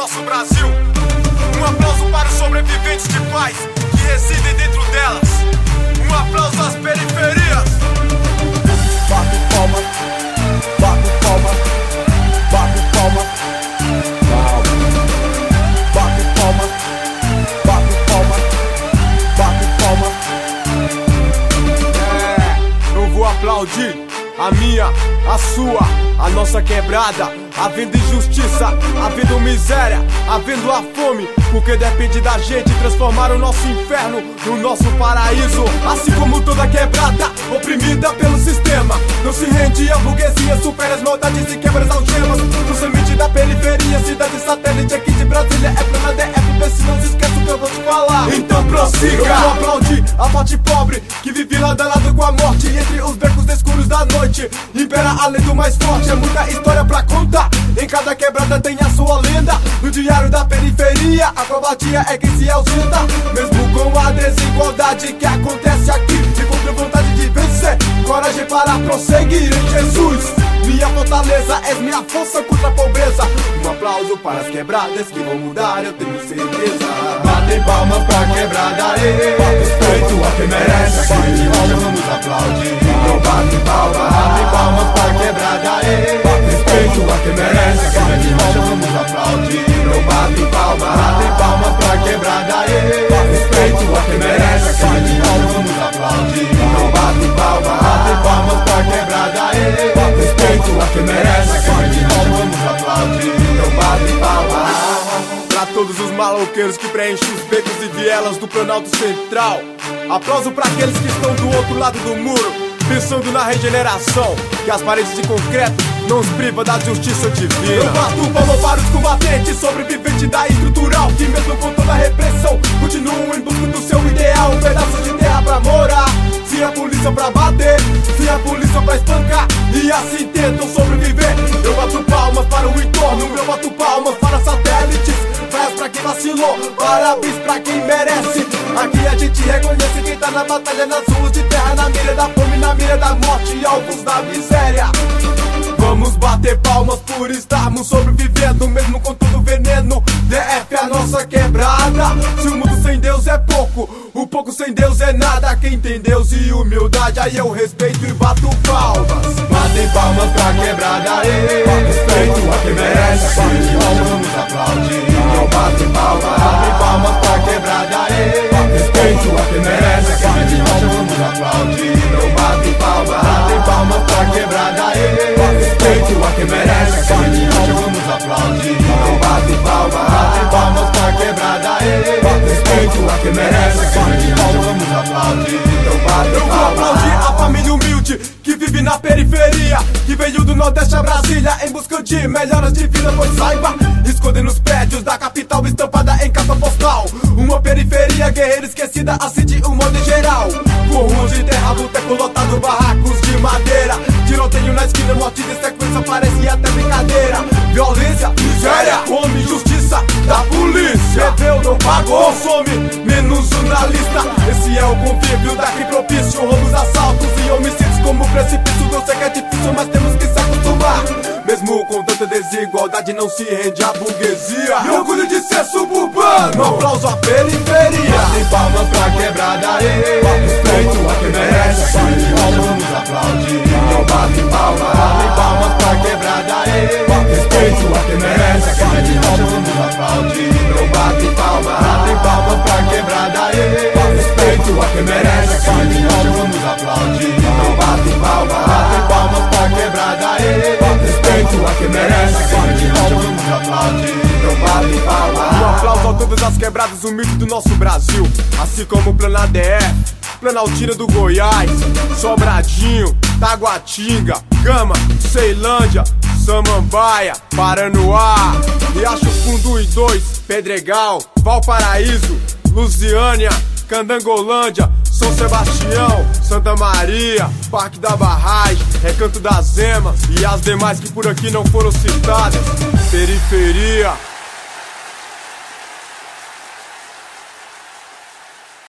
nosso Brasil. Um aplauso para os sobreviventes de paz que residem dentro delas. Um aplauso às periferias. Bate palma, bate palma, bate palma. Bate palma, bate palma, bate palma. É, eu vou aplaudir a minha, a sua, a nossa quebrada. Havendo injustiça, havendo miséria, havendo a fome, porque depende da gente transformar o nosso inferno no nosso paraíso. Assim como toda quebrada, oprimida pelo sistema, não se rende a burguesia, supera as maldades e quebra as algemas. No semente da periferia, cidade satélite aqui de Brasília, é plana DFP, se não se esquece o que eu vou te falar. Então prossiga! Eu vou a parte pobre que vive lado a lado com a morte, entre os becos escuros da noite. Impera a lei do mais forte, é muita história pra contar. Em cada quebrada tem a sua lenda. No diário da periferia, a covardia é quem se ausenta. Mesmo com a desigualdade que acontece aqui, encontro vontade de vencer. Coragem para prosseguir em Jesus. Minha fortaleza és minha força contra a pobreza. Um aplauso para as quebradas que vão mudar, eu tenho certeza. Batem palmas pra quebrada, ê. Respeito a quem merece, aqui hoje vamos aplaudir. Então bate palmas, bate palmas pra quebrada. Respeito a quem merece, aqui hoje vamos aplaudir. Então bate palmas, bate palmas pra quebrada. Respeito a quem merece, aqui hoje vamos aplaudir. Então bate palmas, bate palmas pra quebrada. Respeito a quem merece, aqui hoje vamos aplaudir. Então bate palmas. Pra todos os maloqueiros que preenchem os becos e vielas do Planalto Central. Aplauso pra aqueles que estão do outro lado do muro, pensando na regeneração. Que as paredes de concreto não os priva da justiça divina. Eu bato palma para os combatentes, sobreviventes da estrutural. Que mesmo com toda a repressão, continuam em busca do seu ideal. Um pedaço de terra pra morar. Se a polícia pra bater, se a polícia pra espancar. E assim tentam sobreviver. Eu bato palmas para o entorno, eu bato palmas para satélites. Parabéns pra quem vacilou, parabéns pra quem merece. Aqui a gente reconhece quem tá na batalha, nas ruas de terra, na mira da fome, na mira da morte e alvos da miséria. Vamos bater palmas por estarmos sobrevivendo, mesmo com todo veneno. DF é a nossa quebrada. Se o mundo sem Deus é pouco, o pouco sem Deus é nada. Quem tem Deus e humildade, aí eu respeito e bato palmas. Batem palmas pra quebrada, ê. Respeito a quem merece, aqui vamos aplaudir. Então bate palmas, batem palmas pra quebrada. Respeito a quem merece, aqui vamos aplaudir. Então bate palmas, batem palmas pra quebrada, ê. Respeito a quem merece, aqui vamos aplaudir. Então bate palmas, batem palmas pra quebrada. Respeito a quem merece, aqui vamos aplaudir. Então bate Eu vou a família humilde que vive na periferia, que veio do Nordeste a Brasília em busca de melhoras de vida, pois saiba, esconder nos prédios da capital estampada em capa postal. Uma guerreira esquecida, assim de um modo geral. Com de terra, boteco lotado, barracos de madeira. Tiroteio na esquina, morte de sequência, parece até brincadeira. Violência, miséria, fome, justiça da polícia. Bebeu, não pagou, consome, menos um na lista. Esse é o convívio daqui propício, roubos, assaltos e homicídios como precipício. Eu sei que é difícil, mas temos que se acostumar. Mesmo com tanta desigualdade, não se rende a burguesia. E orgulho de ser suburbano. Um aplauso à periferia. Batem palmas pra quebrada, ê. Respeito a quem merece, vamos aplaudir. Então bate palmas, batem palmas pra quebrada, ê. Respeito a quem merece, vamos aplaudir. Todas as quebradas humildes do nosso Brasil, assim como o Plana DF. Planaltina do Goiás, Sobradinho, Taguatinga, Gama, Ceilândia, Samambaia, Paranoá, Riacho Fundo e 2, Pedregal, Valparaíso, Lusiânia, Candangolândia, São Sebastião, Santa Maria, Parque da Barragem, Recanto da Zema e as demais que por aqui não foram citadas. Periferia,